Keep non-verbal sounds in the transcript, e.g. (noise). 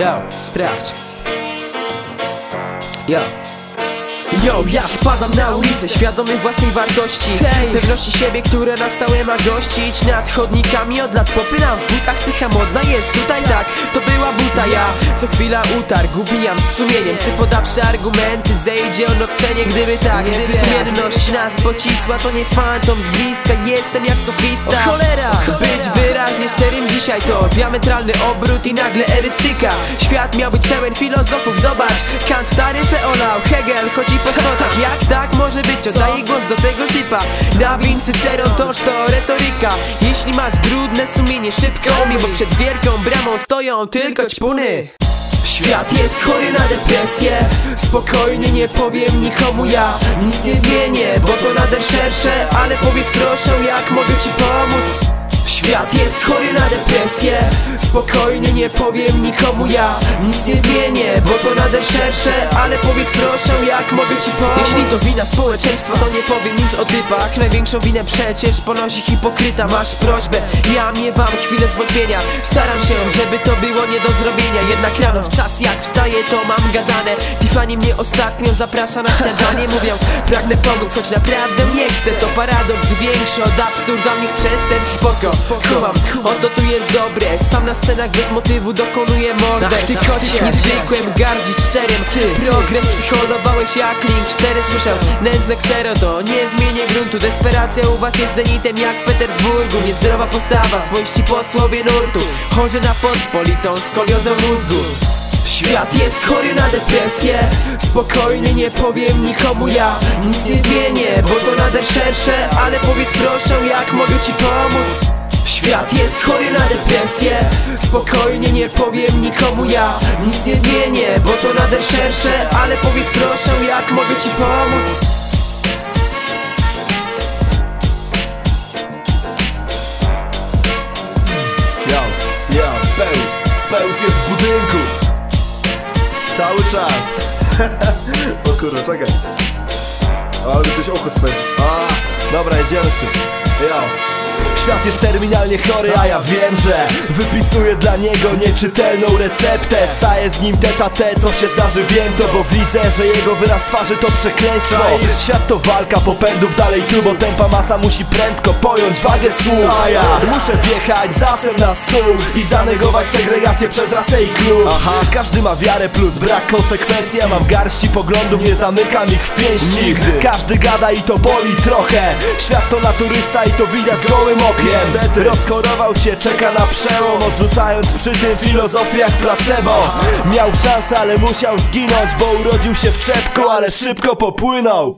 Jo, spręsiu. Jo. Yo, ja wpadam na ulicę, świadomy własnej wartości. Tej. Pewności siebie, które na stałe ma gościć. Nad chodnikami od lat popylam. W butach Cecha modna jest tutaj tak, to była buta Ja co chwila utarg, ubijam z sumieniem. Czy podawszy argumenty, zejdzie ono w cenie? Gdyby tak, gdyby sumienność nas pocisła To nie fantom z bliska, jestem jak sofista. O cholera, być wyraźnie szczerym dzisiaj To diametralny obrót i nagle erystyka. Świat miał być pełen filozofów, zobacz Kant taryfę olał, Hegel chodzi po Jak tak może być? Oddaję głos do tego typa Da Vinci Cicero toż to retoryka. Jeśli masz brudne sumienie, szybko umie Bo przed wielką bramą stoją tylko ćpuny. Świat jest chory na depresję. Spokojnie nie powiem nikomu ja. Nic nie zmienię, bo to nader szersze. Ale powiedz proszę jak mogę ci pomóc Świat jest chory na depresję. Spokojnie nie powiem nikomu ja Nic nie zmienię, bo to nader szersze Ale powiedz proszę jak mogę ci pomóc? Jeśli to wina społeczeństwa to nie powiem nic o typach. Największą winę przecież ponosi hipokryta. Masz prośbę, ja miewam chwilę zwątpienia. Staram się, żeby to było nie do zrobienia. Jednak rano w czas jak wstaję to mam gadane. Tiffany mnie ostatnio zaprasza na śniadanie. Mówią, pragnę pomóc, choć naprawdę nie chcę. To paradoks większy od absurdalnych przestępstw Spoko, kumam, oto tu jest dobre. Sam na scenach bez motywu dokonuję morderstw Ty kocie, niezwykłym, gardzić szczerym Ty, progres psycholowałeś jak link Cztery słyszę, nędzne ksero to nie zmienię gruntu. Desperacja u was jest zenitem jak w Petersburgu. Niezdrowa postawa, swoiści posłowie nurtu. Chorzy na pospolitą skoliozę mózgu. Świat jest chory na depresję. Spokojnie nie powiem nikomu ja. Nic nie zmienię, bo to nader szersze. Ale powiedz proszę jak mogę ci pomóc Świat jest chory na depresję. Spokojnie nie powiem nikomu ja Nic nie zmienię, bo to nader szersze Ale powiedz proszę jak mogę ci pomóc? Yo, yo, Pełz, Pełz jest w budynku. Cały czas. (laughs) O kurwa, czekaj. Ale coś oko swędzi. Dobra, jedziemy z tym. Yo Świat jest terminalnie chory, a ja wiem, że Wypisuję dla niego nieczytelną receptę. Staję z nim tete a te, co się zdarzy wiem to Bo widzę, że jego wyraz twarzy to przekleństwo. Świat to walka popędów dalej turbo tempa Masa musi prędko pojąć wagę słów. A ja? Muszę wjechać zasem na stół I zanegować segregację przez rasę i klub. Aha, każdy ma wiarę plus brak konsekwencji Ja mam garści poglądów, nie zamykam ich w pięści. Nigdy. Każdy gada i to boli trochę. Świat to naturysta i to widać gołym okiem Niestety rozchorował się, czeka na przełom Odrzucając przy tym filozofię jak placebo. Miał szansę, ale musiał zginąć Bo urodził się w czepku, ale szybko popłynął